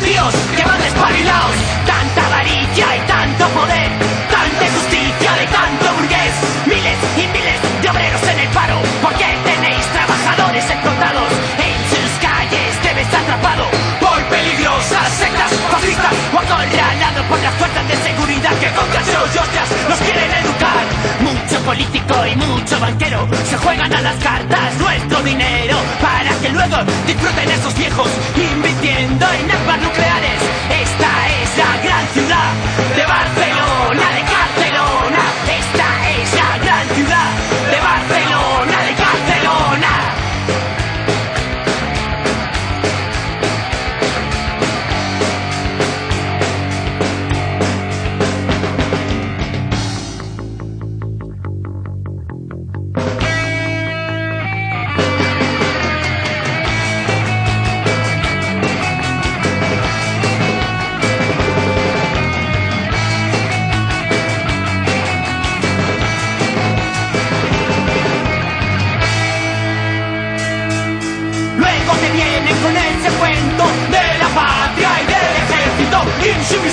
tíos que. Tanta varilla y tanto poder, tanta injusticia de tanto burgués. Miles y miles de obreros en el paro. ¿Por qué tenéis trabajadores explotados? En sus calles debes atrapado por peligrosas sectas fascistas o acorralado por las fuerzas de seguridad que con caseros y nos quieren educar. Mucho político y mucho banquero se juegan a las cartas nuestro dinero para que luego disfruten esos viejos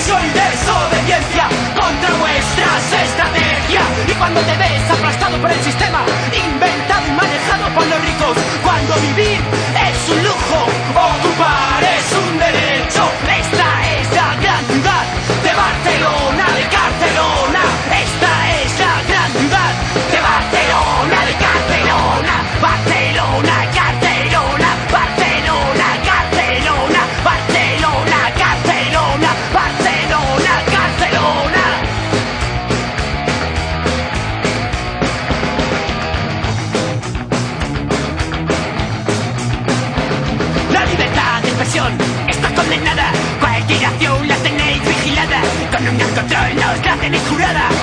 traición y desobediencia contra vuestras estrategias. Y cuando te ves aplastado por el sistema, inventa condenada. Cualquier acción la tenéis vigilada Con un control nos la tenéis jurada